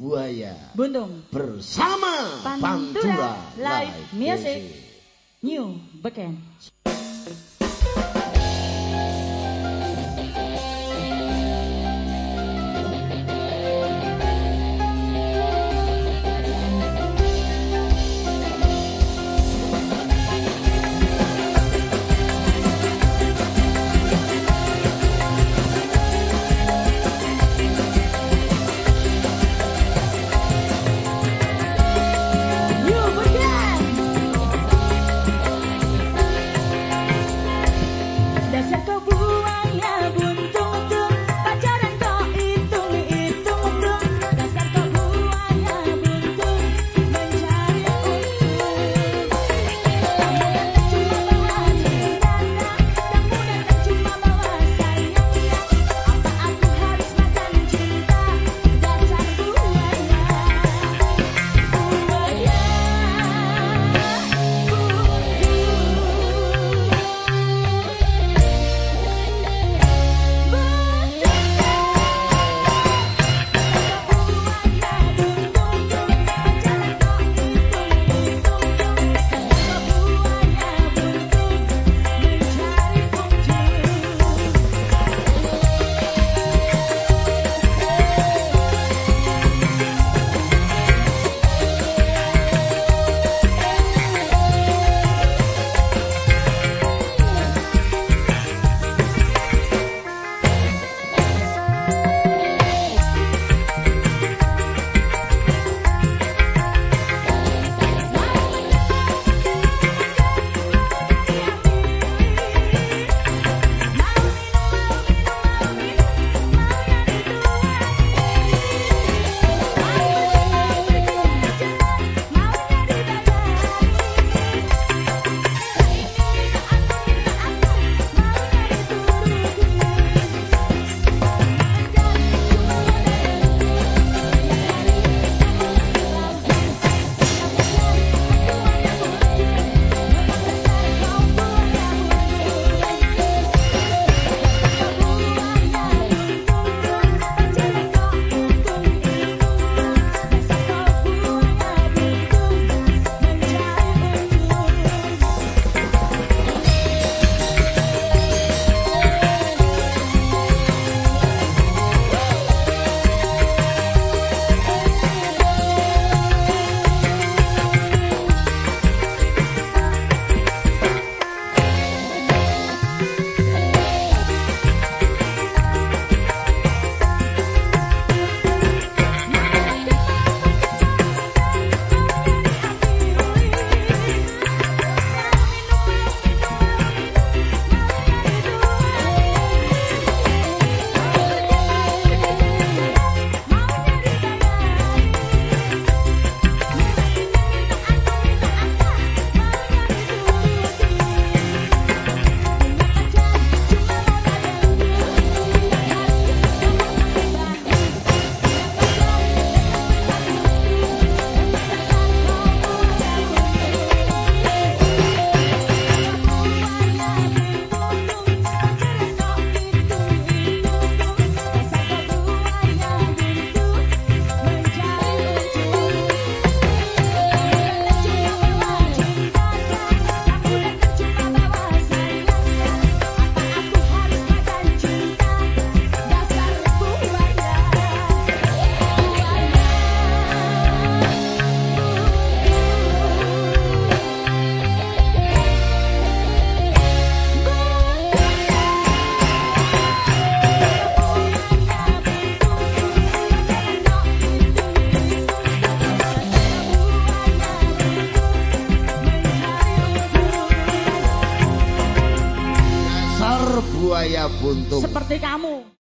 Buaya Bundung. Bersama pantura, Pandura Live Music. New Beken. buaya buntung. Seperti kamu.